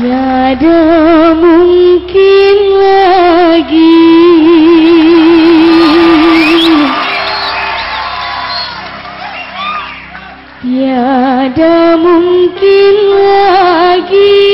Tiada mungkin lagi. Tiada mungkin lagi.